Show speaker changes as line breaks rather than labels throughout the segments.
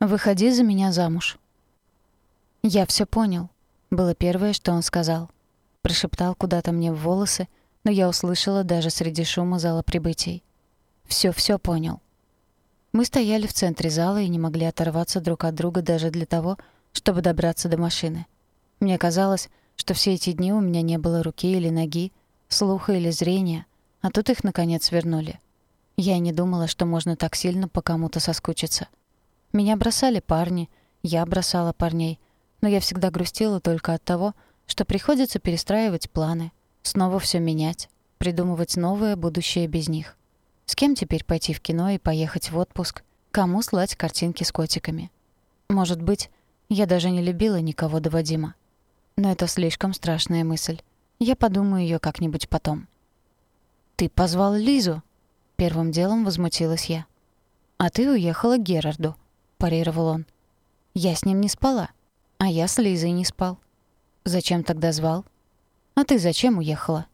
«Выходи за меня замуж». «Я все понял», — было первое, что он сказал. Прошептал куда-то мне в волосы, но я услышала даже среди шума зала прибытий. Всё-всё понял. Мы стояли в центре зала и не могли оторваться друг от друга даже для того, чтобы добраться до машины. Мне казалось, что все эти дни у меня не было руки или ноги, слуха или зрения, а тут их, наконец, вернули. Я не думала, что можно так сильно по кому-то соскучиться. Меня бросали парни, я бросала парней, но я всегда грустила только от того, что приходится перестраивать планы, снова все менять, придумывать новое будущее без них. С кем теперь пойти в кино и поехать в отпуск? Кому слать картинки с котиками? Может быть, я даже не любила никого до Вадима. Но это слишком страшная мысль. Я подумаю ее как-нибудь потом. «Ты позвал Лизу?» Первым делом возмутилась я. «А ты уехала к Герарду», — парировал он. «Я с ним не спала, а я с Лизой не спал. Зачем тогда звал? А ты зачем уехала?»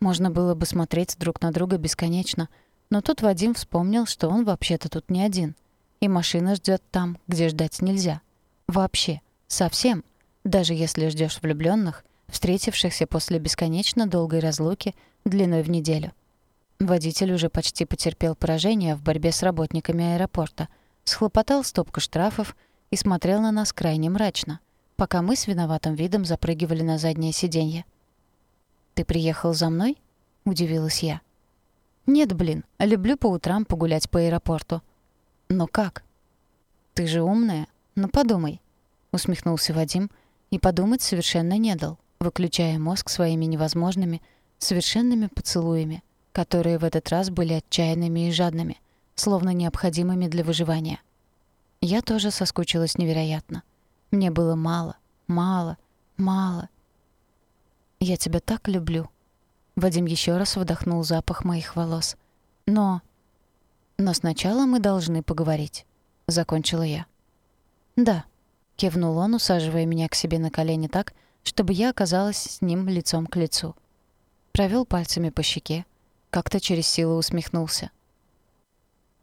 Можно было бы смотреть друг на друга бесконечно, но тут Вадим вспомнил, что он вообще-то тут не один. И машина ждет там, где ждать нельзя. Вообще, совсем. Даже если ждешь влюбленных, встретившихся после бесконечно долгой разлуки длиной в неделю. Водитель уже почти потерпел поражение в борьбе с работниками аэропорта, схлопотал стопку штрафов и смотрел на нас крайне мрачно, пока мы с виноватым видом запрыгивали на заднее сиденье. «Ты приехал за мной?» — удивилась я. «Нет, блин, люблю по утрам погулять по аэропорту». «Но как?» «Ты же умная, ну подумай», — усмехнулся Вадим и подумать совершенно не дал, выключая мозг своими невозможными, совершенными поцелуями, которые в этот раз были отчаянными и жадными, словно необходимыми для выживания. Я тоже соскучилась невероятно. Мне было мало, мало, мало, я тебя так люблю. Вадим еще раз вдохнул запах моих волос. Но но сначала мы должны поговорить, закончила я. Да, кивнул он, усаживая меня к себе на колени так, чтобы я оказалась с ним лицом к лицу. Провел пальцами по щеке, как-то через силу усмехнулся.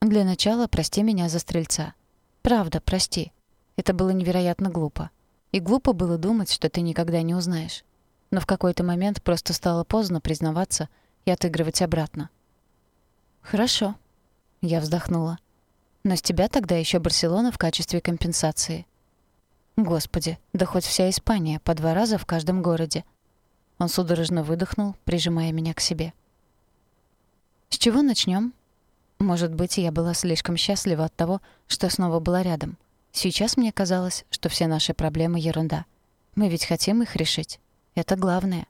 Для начала прости меня за стрельца. Правда, прости. Это было невероятно глупо. И глупо было думать, что ты никогда не узнаешь но в какой-то момент просто стало поздно признаваться и отыгрывать обратно. «Хорошо», — я вздохнула. «Но с тебя тогда еще Барселона в качестве компенсации». «Господи, да хоть вся Испания, по два раза в каждом городе». Он судорожно выдохнул, прижимая меня к себе. «С чего начнем? Может быть, я была слишком счастлива от того, что снова была рядом. Сейчас мне казалось, что все наши проблемы — ерунда. Мы ведь хотим их решить. Это главное.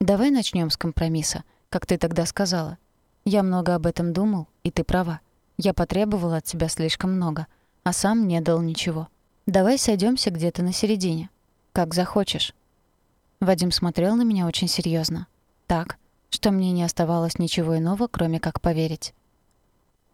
Давай начнем с компромисса, как ты тогда сказала. Я много об этом думал, и ты права. Я потребовал от тебя слишком много, а сам не дал ничего. Давай сойдемся где-то на середине. Как захочешь. Вадим смотрел на меня очень серьезно, Так, что мне не оставалось ничего иного, кроме как поверить.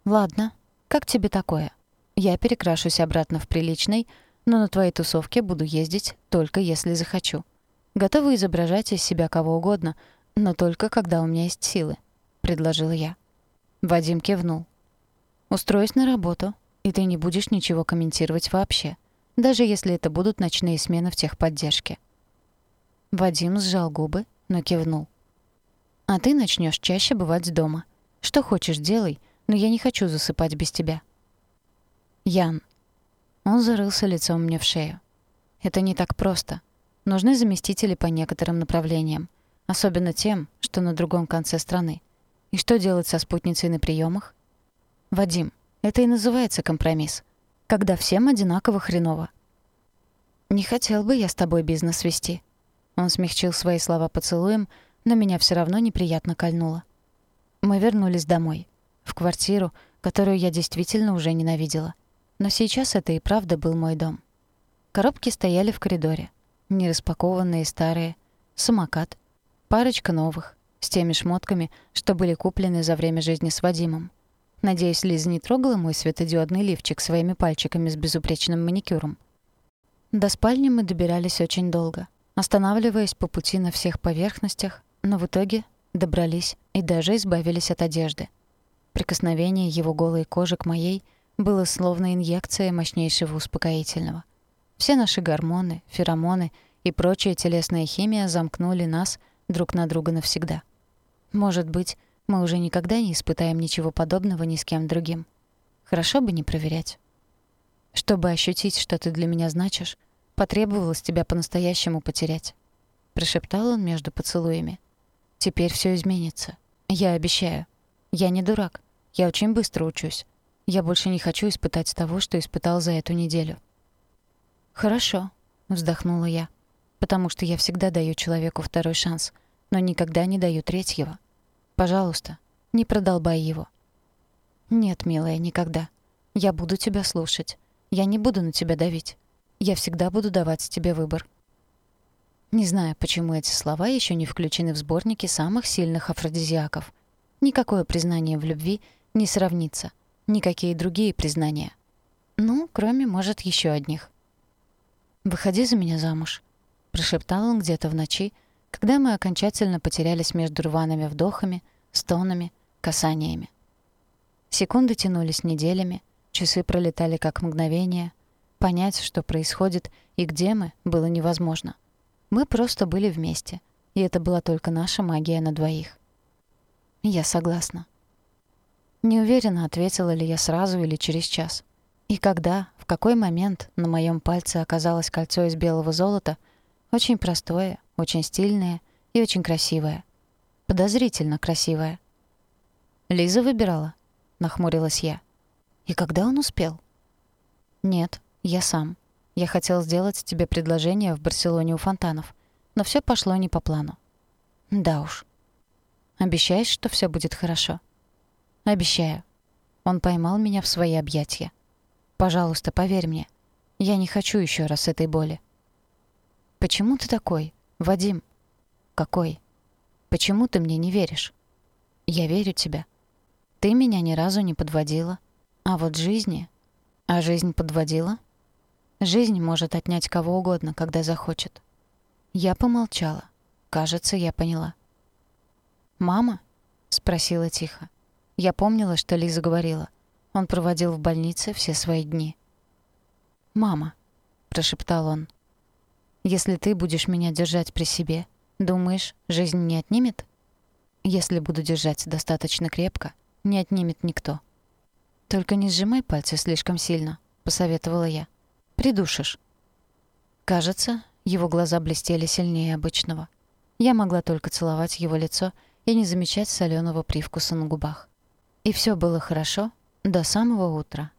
«Ладно, как тебе такое? Я перекрашусь обратно в приличный, но на твоей тусовке буду ездить только если захочу. Готова изображать из себя кого угодно, но только когда у меня есть силы», — предложила я. Вадим кивнул. «Устроюсь на работу, и ты не будешь ничего комментировать вообще, даже если это будут ночные смены в техподдержке». Вадим сжал губы, но кивнул. «А ты начнешь чаще бывать дома. Что хочешь, делай, но я не хочу засыпать без тебя». «Ян». Он зарылся лицом мне в шею. «Это не так просто. Нужны заместители по некоторым направлениям, особенно тем, что на другом конце страны. И что делать со спутницей на приемах? Вадим, это и называется компромисс, когда всем одинаково хреново. Не хотел бы я с тобой бизнес вести. Он смягчил свои слова поцелуем, но меня все равно неприятно кольнуло. Мы вернулись домой, в квартиру, которую я действительно уже ненавидела. Но сейчас это и правда был мой дом. Коробки стояли в коридоре нераспакованные старые, самокат, парочка новых, с теми шмотками, что были куплены за время жизни с Вадимом. Надеюсь, Лиза не трогала мой светодиодный лифчик своими пальчиками с безупречным маникюром. До спальни мы добирались очень долго, останавливаясь по пути на всех поверхностях, но в итоге добрались и даже избавились от одежды. Прикосновение его голой кожи к моей было словно инъекция мощнейшего успокоительного. Все наши гормоны, феромоны и прочая телесная химия замкнули нас друг на друга навсегда. Может быть, мы уже никогда не испытаем ничего подобного ни с кем другим. Хорошо бы не проверять. Чтобы ощутить, что ты для меня значишь, потребовалось тебя по-настоящему потерять. Прошептал он между поцелуями. Теперь все изменится. Я обещаю. Я не дурак. Я очень быстро учусь. Я больше не хочу испытать того, что испытал за эту неделю. Хорошо, вздохнула я, потому что я всегда даю человеку второй шанс, но никогда не даю третьего. Пожалуйста, не продолбай его. Нет, милая, никогда. Я буду тебя слушать. Я не буду на тебя давить. Я всегда буду давать тебе выбор. Не знаю, почему эти слова еще не включены в сборники самых сильных афродизиаков. Никакое признание в любви не сравнится. Никакие другие признания. Ну, кроме, может, еще одних. «Выходи за меня замуж», — прошептал он где-то в ночи, когда мы окончательно потерялись между рваными вдохами, стонами, касаниями. Секунды тянулись неделями, часы пролетали как мгновение. Понять, что происходит и где мы, было невозможно. Мы просто были вместе, и это была только наша магия на двоих. Я согласна. Не уверена, ответила ли я сразу или через час. И когда, в какой момент на моем пальце оказалось кольцо из белого золота, очень простое, очень стильное и очень красивое. Подозрительно красивое. Лиза выбирала нахмурилась я. И когда он успел? Нет, я сам. Я хотел сделать тебе предложение в Барселоне у фонтанов, но все пошло не по плану. Да уж. Обещаешь, что все будет хорошо? Обещаю. Он поймал меня в свои объятия. Пожалуйста, поверь мне. Я не хочу еще раз этой боли. Почему ты такой, Вадим? Какой? Почему ты мне не веришь? Я верю тебе. Ты меня ни разу не подводила. А вот жизни... А жизнь подводила? Жизнь может отнять кого угодно, когда захочет. Я помолчала. Кажется, я поняла. «Мама?» — спросила тихо. Я помнила, что Лиза говорила. Он проводил в больнице все свои дни. «Мама», — прошептал он, — «если ты будешь меня держать при себе, думаешь, жизнь не отнимет? Если буду держать достаточно крепко, не отнимет никто. «Только не сжимай пальцы слишком сильно», — посоветовала я. «Придушишь». Кажется, его глаза блестели сильнее обычного. Я могла только целовать его лицо и не замечать соленого привкуса на губах. И все было хорошо до самого утра.